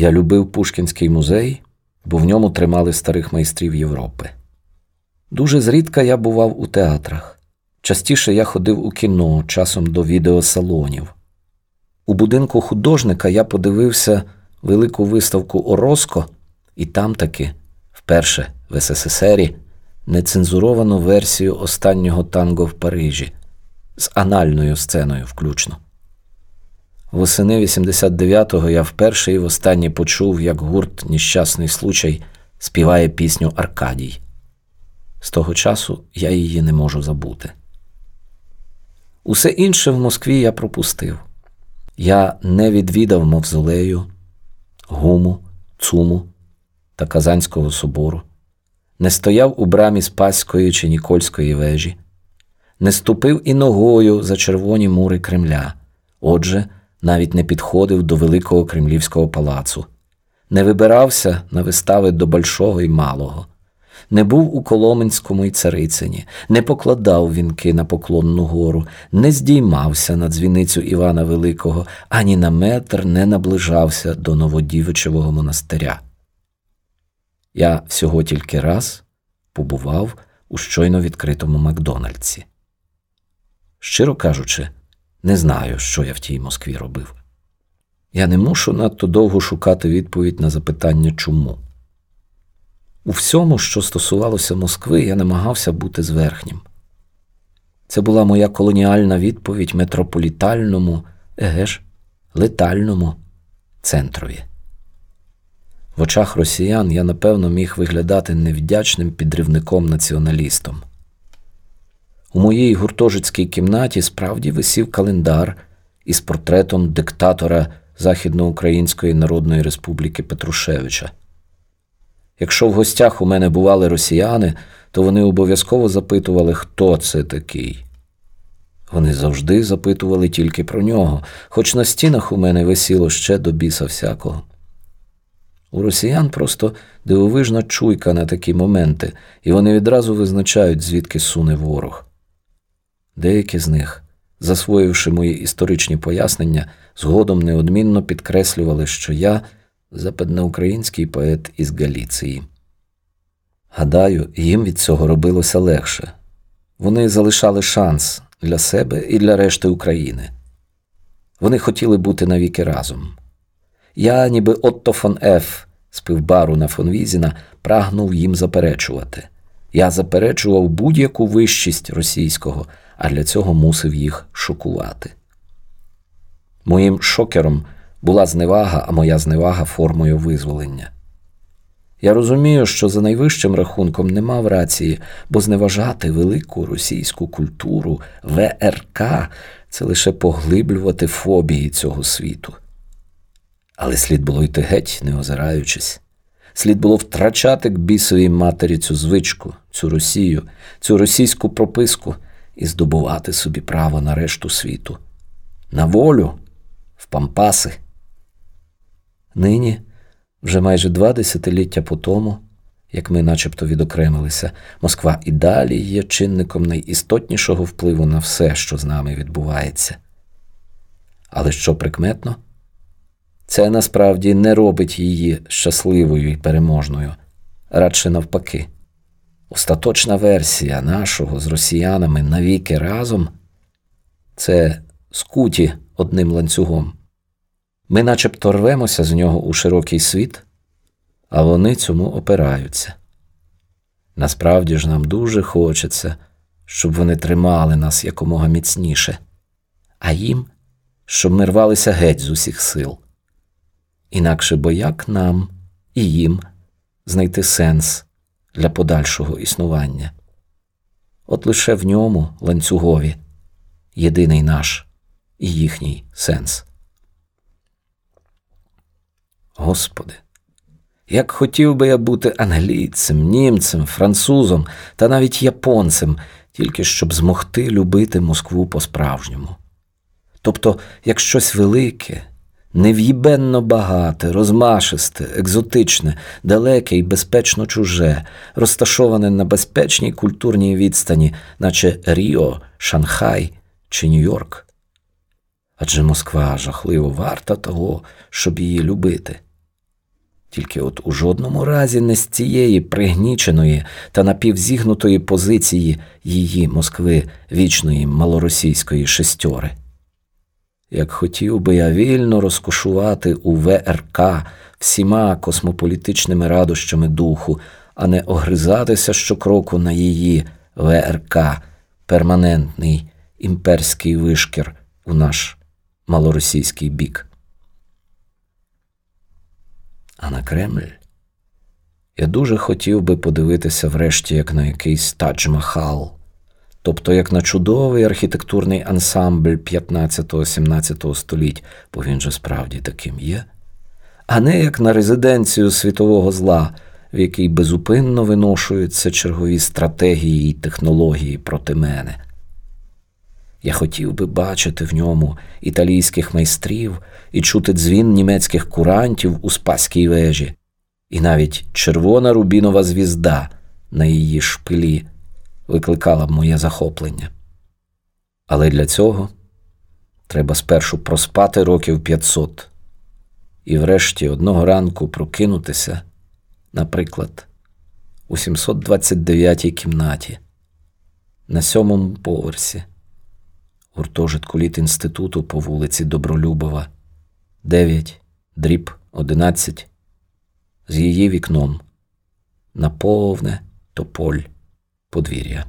Я любив Пушкінський музей, бо в ньому тримали старих майстрів Європи. Дуже зрідка я бував у театрах. Частіше я ходив у кіно, часом до відеосалонів. У будинку художника я подивився велику виставку Ороско, і там таки, вперше в СССРі, нецензуровану версію останнього танго в Парижі з анальною сценою включно. Восени 89-го я вперше і востаннє почув, як гурт Ніщасний случай співає пісню Аркадій. З того часу я її не можу забути. Усе інше в Москві я пропустив. Я не відвідав мавзолею, гуму, цуму та Казанського собору, не стояв у брамі Спаської чи Нікольської вежі, не ступив і ногою за червоні мури Кремля. Отже, навіть не підходив до Великого Кремлівського палацу, не вибирався на вистави до Большого і Малого, не був у Коломенському і Царицині, не покладав вінки на Поклонну гору, не здіймався на дзвіницю Івана Великого, ані на метр не наближався до Новодівичевого монастиря. Я всього тільки раз побував у щойно відкритому Макдональдсі. Щиро кажучи, не знаю, що я в тій Москві робив. Я не мушу надто довго шукати відповідь на запитання чому. У всьому, що стосувалося Москви, я намагався бути зверхнім. Це була моя колоніальна відповідь метрополітальному, еге ж, летальному центрові. В очах росіян я напевно міг виглядати невдячним підривником націоналістом. У моїй гуртожицькій кімнаті справді висів календар із портретом диктатора Західноукраїнської Народної Республіки Петрушевича. Якщо в гостях у мене бували росіяни, то вони обов'язково запитували, хто це такий. Вони завжди запитували тільки про нього, хоч на стінах у мене висіло ще до біса всякого. У росіян просто дивовижна чуйка на такі моменти, і вони відразу визначають, звідки суне ворог. Деякі з них, засвоївши мої історичні пояснення, згодом неодмінно підкреслювали, що я западноукраїнський поет із Галіції. Гадаю, їм від цього робилося легше. Вони залишали шанс для себе і для решти України. Вони хотіли бути навіки разом. Я, ніби Отто фон Еф з пивбару на фон Візіна, прагнув їм заперечувати. Я заперечував будь-яку вищість російського, а для цього мусив їх шокувати. Моїм шокером була зневага, а моя зневага формою визволення. Я розумію, що за найвищим рахунком не мав рації, бо зневажати велику російську культуру ВРК це лише поглиблювати фобії цього світу. Але слід було йти геть, не озираючись. Слід було втрачати к бісовій матері цю звичку, цю Росію, цю російську прописку і здобувати собі право на решту світу, на волю, в пампаси. Нині, вже майже два десятиліття по тому, як ми начебто відокремилися, Москва і далі є чинником найістотнішого впливу на все, що з нами відбувається. Але що прикметно? Це насправді не робить її щасливою і переможною, радше навпаки. Остаточна версія нашого з росіянами навіки разом це скуті одним ланцюгом. Ми начебто рвемося з нього у широкий світ, а вони цьому опираються. Насправді ж нам дуже хочеться, щоб вони тримали нас якомога міцніше, а їм, щоб ми рвалися геть з усіх сил. Інакше бо як нам і їм знайти сенс для подальшого існування? От лише в ньому, ланцюгові, єдиний наш і їхній сенс. Господи, як хотів би я бути англійцем, німцем, французом та навіть японцем, тільки щоб змогти любити Москву по-справжньому. Тобто, як щось велике, нев'їбенно багате, розмашисте, екзотичне, далеке і безпечно чуже, розташоване на безпечній культурній відстані, наче Ріо, Шанхай чи Нью-Йорк. Адже Москва жахливо варта того, щоб її любити. Тільки от у жодному разі не з цієї пригніченої та напівзігнутої позиції її Москви вічної малоросійської шестьори. Як хотів би я вільно розкошувати у ВРК всіма космополітичними радощами духу, а не огризатися щокроку на її ВРК, перманентний імперський вишкір у наш малоросійський бік. А на Кремль я дуже хотів би подивитися врешті як на якийсь Тадж-Махал, тобто як на чудовий архітектурний ансамбль 15-17 століть, бо він же справді таким є, а не як на резиденцію світового зла, в якій безупинно виношуються чергові стратегії і технології проти мене. Я хотів би бачити в ньому італійських майстрів і чути дзвін німецьких курантів у Спаській вежі, і навіть червона рубінова звізда на її шпилі викликала б моє захоплення. Але для цього треба спершу проспати років 500 і врешті одного ранку прокинутися, наприклад, у 729-й кімнаті на сьомому поверсі гуртожитку літінституту по вулиці Добролюбова, 9, дріб 11, з її вікном на повне тополь подвір'я.